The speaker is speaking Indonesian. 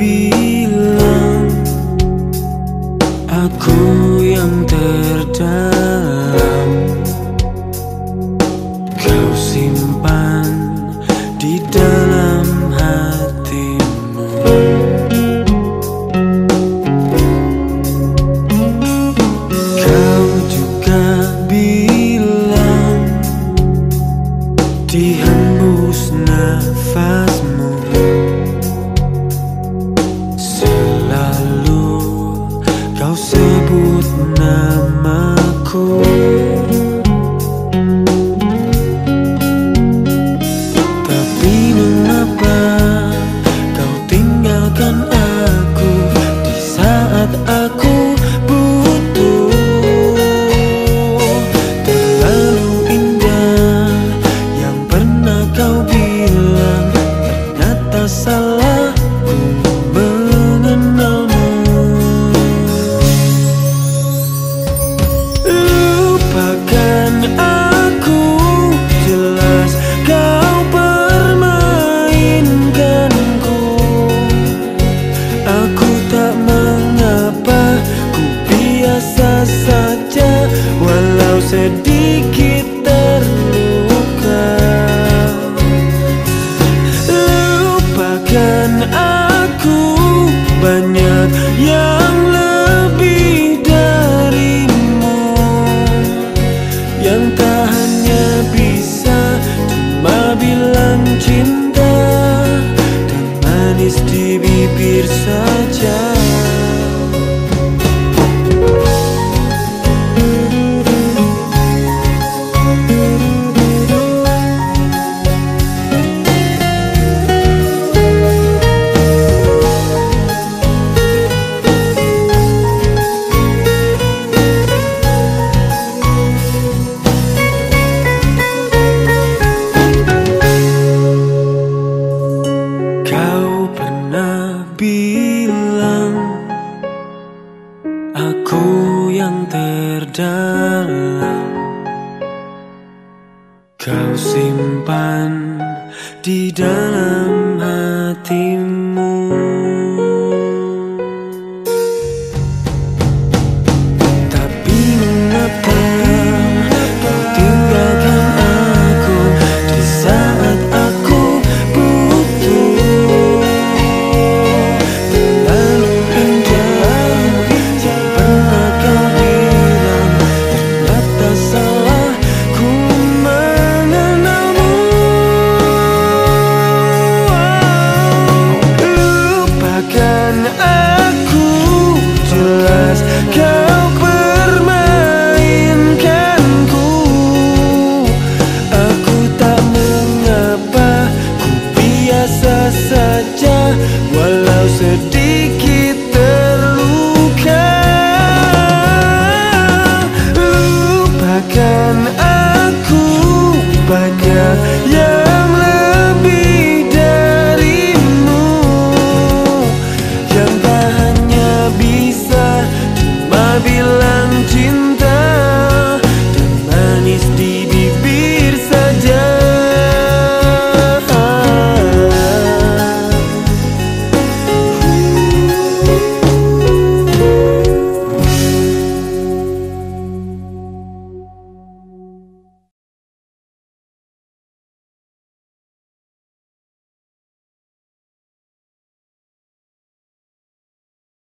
bilang Aku yang terdalam Kau simpan di dalam hatimu. Kau juga bilang Dihembus nafas namaku. Tapi mengapa kau tinggalkan aku Di saat aku butuh? Terlalu indah yang pernah kau bilang Ternyata salah. 再见。Aku yang terdalam. Kau simpan di dalam hatimu.